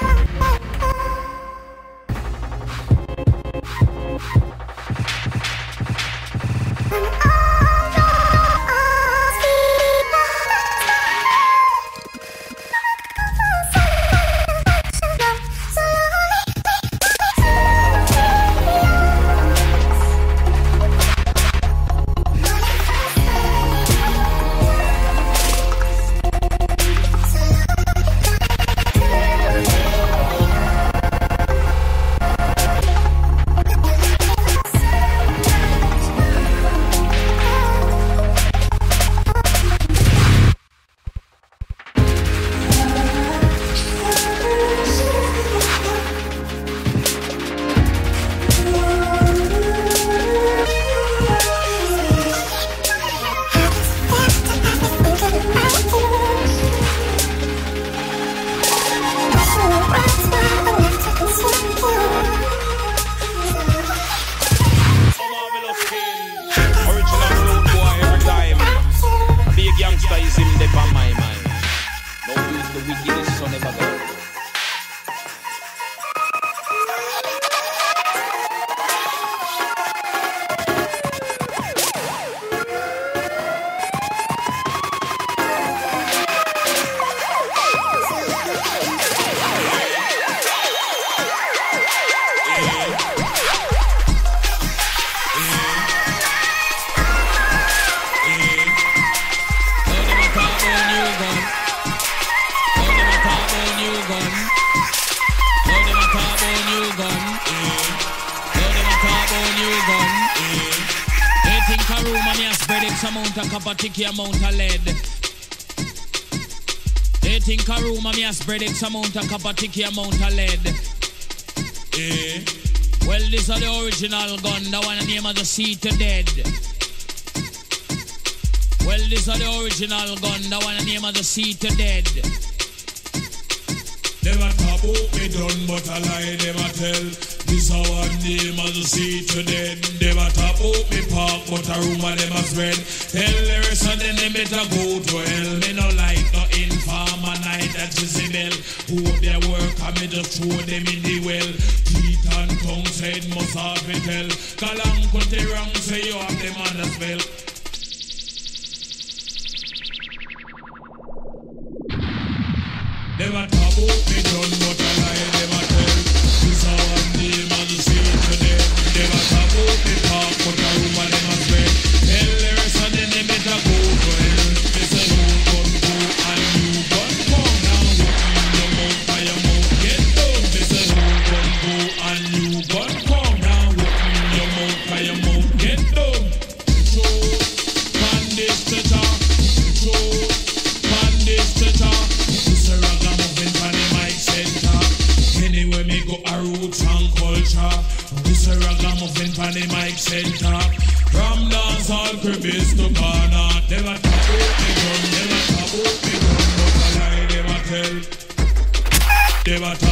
Yeah. Sticky amount of lead. They think a room and me a spread X amount of copper ticky amount of lead. Eh? Well, this is the original gun, the one the name of the sea to dead. Well, this is the original gun, the one the name of the sea to dead. Them a taboo me done, but a lie a tell. This a one name as a see to them. Them a about me park, but a rumor them a spread. Tell the rest of them they better go to hell. Me no like no informer night that Jezebel. Who their work and me just throw them in the well. Teeth and tongue said must have it tell. Kalang put the wrong say you have them on the spell. give a time.